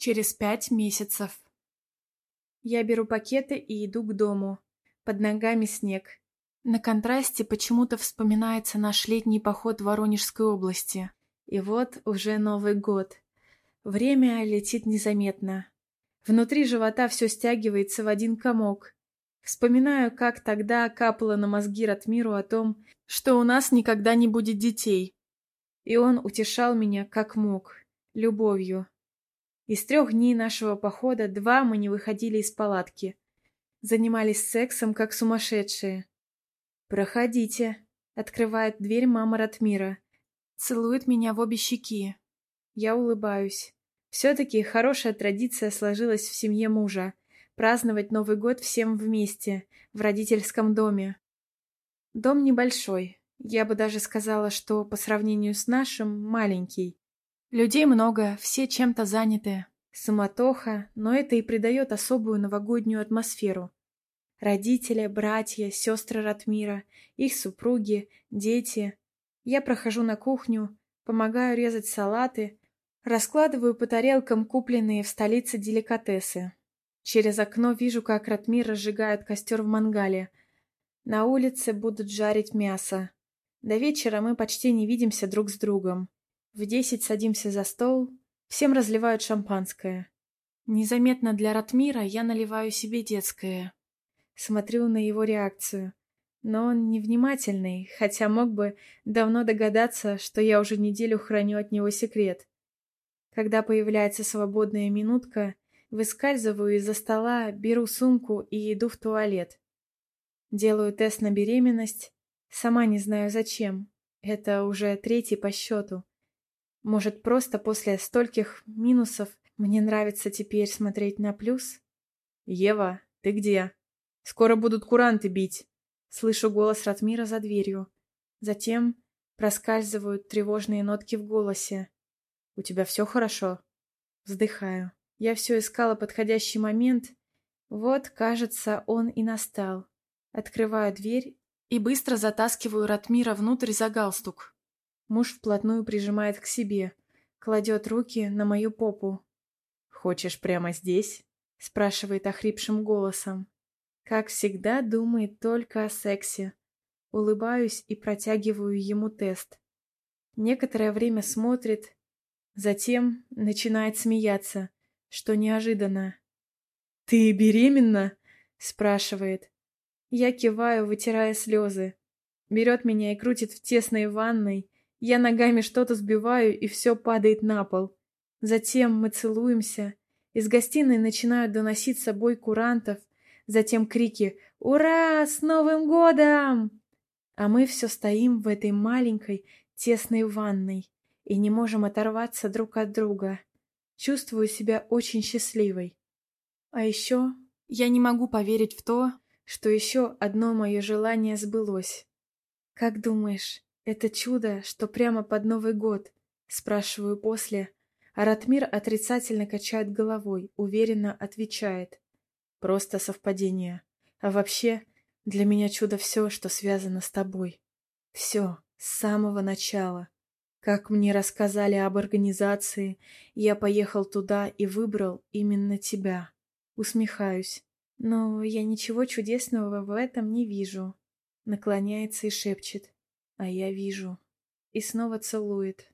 Через пять месяцев. Я беру пакеты и иду к дому. Под ногами снег. На контрасте почему-то вспоминается наш летний поход в Воронежской области. И вот уже Новый год. Время летит незаметно. Внутри живота все стягивается в один комок. Вспоминаю, как тогда капало на мозги Ратмиру о том, что у нас никогда не будет детей. И он утешал меня как мог, любовью. Из трех дней нашего похода два мы не выходили из палатки. Занимались сексом, как сумасшедшие. «Проходите», — открывает дверь мама Ратмира. Целует меня в обе щеки. Я улыбаюсь. Все-таки хорошая традиция сложилась в семье мужа — праздновать Новый год всем вместе, в родительском доме. Дом небольшой. Я бы даже сказала, что по сравнению с нашим, маленький. Людей много, все чем-то заняты. Суматоха, но это и придает особую новогоднюю атмосферу. Родители, братья, сестры Ратмира, их супруги, дети. Я прохожу на кухню, помогаю резать салаты, раскладываю по тарелкам купленные в столице деликатесы. Через окно вижу, как Ратмир разжигает костер в мангале. На улице будут жарить мясо. До вечера мы почти не видимся друг с другом. В десять садимся за стол, всем разливают шампанское. Незаметно для Ратмира я наливаю себе детское. Смотрю на его реакцию. Но он невнимательный, хотя мог бы давно догадаться, что я уже неделю храню от него секрет. Когда появляется свободная минутка, выскальзываю из-за стола, беру сумку и иду в туалет. Делаю тест на беременность. Сама не знаю зачем. Это уже третий по счету. Может, просто после стольких минусов мне нравится теперь смотреть на плюс? «Ева, ты где? Скоро будут куранты бить!» Слышу голос Ратмира за дверью. Затем проскальзывают тревожные нотки в голосе. «У тебя все хорошо?» Вздыхаю. Я все искала подходящий момент. Вот, кажется, он и настал. Открываю дверь и быстро затаскиваю Ратмира внутрь за галстук. Муж вплотную прижимает к себе, кладет руки на мою попу. «Хочешь прямо здесь?» — спрашивает охрипшим голосом. Как всегда, думает только о сексе. Улыбаюсь и протягиваю ему тест. Некоторое время смотрит, затем начинает смеяться, что неожиданно. «Ты беременна?» — спрашивает. Я киваю, вытирая слезы. Берет меня и крутит в тесной ванной, я ногами что-то сбиваю, и все падает на пол. Затем мы целуемся. Из гостиной начинают доноситься бой курантов, затем крики «Ура! С Новым годом!» А мы все стоим в этой маленькой, тесной ванной и не можем оторваться друг от друга. Чувствую себя очень счастливой. А еще я не могу поверить в то, что еще одно мое желание сбылось. Как думаешь, «Это чудо, что прямо под Новый год?» — спрашиваю после. А Ратмир отрицательно качает головой, уверенно отвечает. «Просто совпадение. А вообще, для меня чудо все, что связано с тобой. Все, с самого начала. Как мне рассказали об организации, я поехал туда и выбрал именно тебя. Усмехаюсь. Но я ничего чудесного в этом не вижу. Наклоняется и шепчет а я вижу. И снова целует.